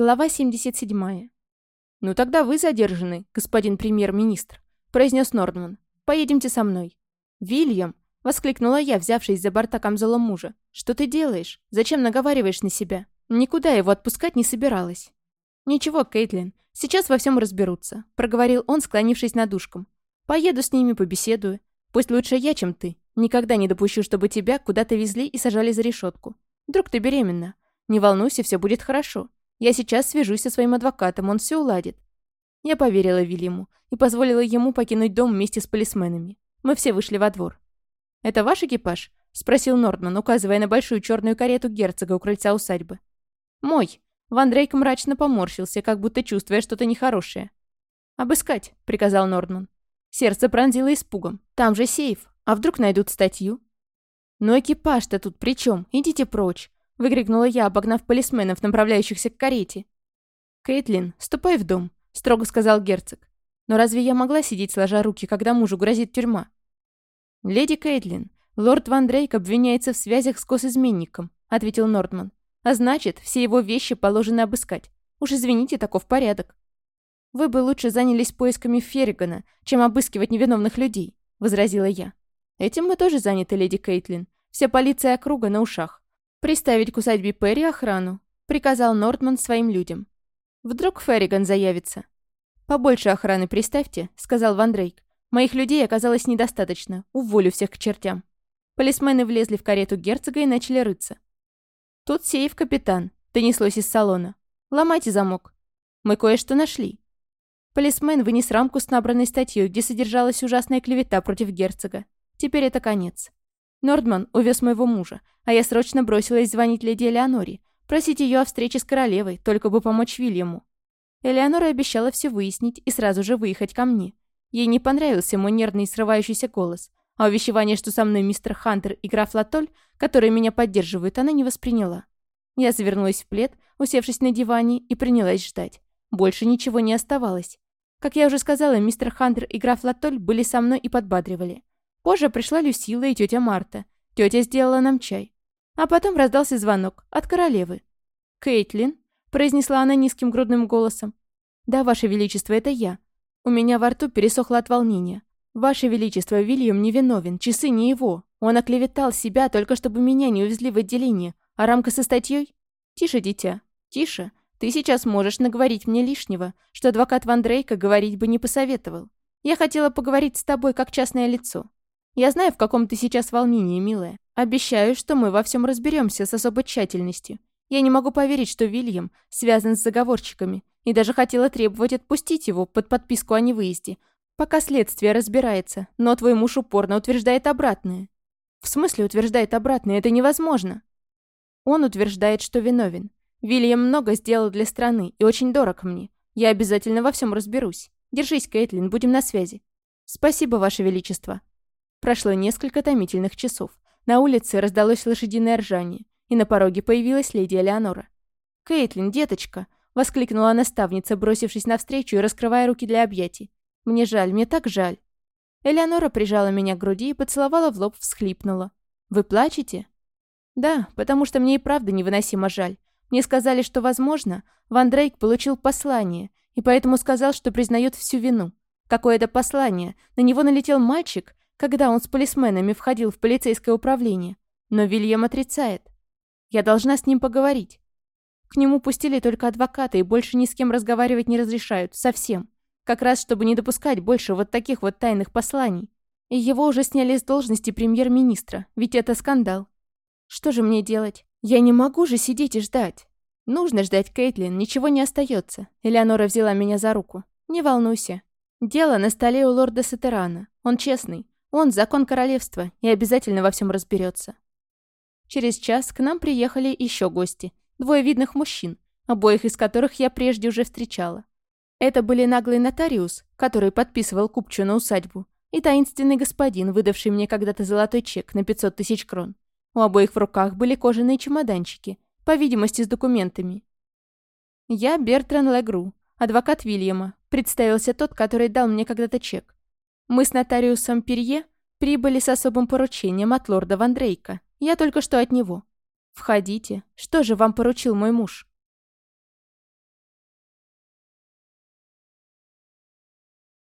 Глава 77. «Ну тогда вы задержаны, господин премьер-министр», — произнес Нордман. «Поедемте со мной». «Вильям!» — воскликнула я, взявшись за борта камзола мужа. «Что ты делаешь? Зачем наговариваешь на себя?» Никуда его отпускать не собиралась. «Ничего, Кейтлин, сейчас во всем разберутся», — проговорил он, склонившись над ушком. «Поеду с ними, побеседую. Пусть лучше я, чем ты. Никогда не допущу, чтобы тебя куда-то везли и сажали за решетку. Вдруг ты беременна. Не волнуйся, все будет хорошо. Я сейчас свяжусь со своим адвокатом, он все уладит». Я поверила Вильяму и позволила ему покинуть дом вместе с полисменами. Мы все вышли во двор. «Это ваш экипаж?» — спросил Нордман, указывая на большую черную карету герцога у крыльца усадьбы. «Мой». Ван Дрейк мрачно поморщился, как будто чувствуя что-то нехорошее. «Обыскать», — приказал Нордман. Сердце пронзило испугом. «Там же сейф. А вдруг найдут статью?» «Но экипаж-то тут при чем? Идите прочь. Выкрикнула я, обогнав полисменов, направляющихся к карете. «Кейтлин, ступай в дом», — строго сказал герцог. «Но разве я могла сидеть сложа руки, когда мужу грозит тюрьма?» «Леди Кейтлин, лорд Ван Дрейк обвиняется в связях с госизменником», — ответил Нортман. «А значит, все его вещи положено обыскать. Уж извините, таков порядок». «Вы бы лучше занялись поисками Ферригана, чем обыскивать невиновных людей», — возразила я. «Этим мы тоже заняты, леди Кейтлин. Вся полиция округа на ушах. «Приставить к усадьбе Перри охрану», — приказал Нортман своим людям. «Вдруг Ферриган заявится?» «Побольше охраны приставьте», — сказал Ван Дрейк. «Моих людей оказалось недостаточно. Уволю всех к чертям». Полисмены влезли в карету герцога и начали рыться. «Тут сейф, капитан», — донеслось из салона. «Ломайте замок». «Мы кое-что нашли». Полисмен вынес рамку с набранной статьей, где содержалась ужасная клевета против герцога. Теперь это конец. Нордман увез моего мужа, а я срочно бросилась звонить леди Элеоноре, просить ее о встрече с королевой, только бы помочь Вильяму. Элеонора обещала все выяснить и сразу же выехать ко мне. Ей не понравился мой нервный и срывающийся голос, а увещевание, что со мной мистер Хантер и граф Латоль, которые меня поддерживают, она не восприняла. Я завернулась в плед, усевшись на диване, и принялась ждать. Больше ничего не оставалось. Как я уже сказала, мистер Хантер и граф Латоль были со мной и подбадривали. Позже пришла Люсила и тетя Марта. Тетя сделала нам чай. А потом раздался звонок от королевы. «Кейтлин», — произнесла она низким грудным голосом. «Да, Ваше Величество, это я. У меня во рту пересохло от волнения. Ваше Величество, Вильям невиновен, часы не его. Он оклеветал себя, только чтобы меня не увезли в отделение. А рамка со статьей? Тише, дитя, тише. Ты сейчас можешь наговорить мне лишнего, что адвокат Ван Дрейка говорить бы не посоветовал. Я хотела поговорить с тобой как частное лицо. Я знаю, в каком ты сейчас волнении, милая. Обещаю, что мы во всем разберемся с особой тщательностью. Я не могу поверить, что Вильям связан с заговорщиками, и даже хотела требовать отпустить его под подписку о невыезде, пока следствие разбирается, но твой муж упорно утверждает обратное. В смысле утверждает обратное? Это невозможно. Он утверждает, что виновен. Вильям много сделал для страны и очень дорог мне. Я обязательно во всем разберусь. Держись, Кейтлин, будем на связи. Спасибо, Ваше Величество. Прошло несколько томительных часов. На улице раздалось лошадиное ржание, и на пороге появилась леди Элеонора. «Кейтлин, деточка!» — воскликнула наставница, бросившись навстречу и раскрывая руки для объятий. «Мне жаль, мне так жаль!» Элеонора прижала меня к груди и поцеловала в лоб, всхлипнула. «Вы плачете?» «Да, потому что мне и правда невыносимо жаль. Мне сказали, что, возможно, Ван Дрейк получил послание, и поэтому сказал, что признает всю вину. Какое это послание? На него налетел мальчик, когда он с полисменами входил в полицейское управление. Но Вильям отрицает. Я должна с ним поговорить. К нему пустили только адвоката и больше ни с кем разговаривать не разрешают. Совсем. Как раз, чтобы не допускать больше вот таких вот тайных посланий. И его уже сняли с должности премьер-министра, ведь это скандал. Что же мне делать? Я не могу же сидеть и ждать. Нужно ждать, Кейтлин, ничего не остается. Элеонора взяла меня за руку. Не волнуйся. Дело на столе у лорда Сатерана. Он честный. Он закон королевства и обязательно во всем разберется. Через час к нам приехали еще гости. Двое видных мужчин, обоих из которых я прежде уже встречала. Это были наглый нотариус, который подписывал купчу на усадьбу, и таинственный господин, выдавший мне когда-то золотой чек на 500 тысяч крон. У обоих в руках были кожаные чемоданчики, по видимости, с документами. Я Бертран Легру, адвокат Вильяма, представился тот, который дал мне когда-то чек. Мы с нотариусом Перье прибыли с особым поручением от лорда Ван Дрейка. Я только что от него. Входите. Что же вам поручил мой муж?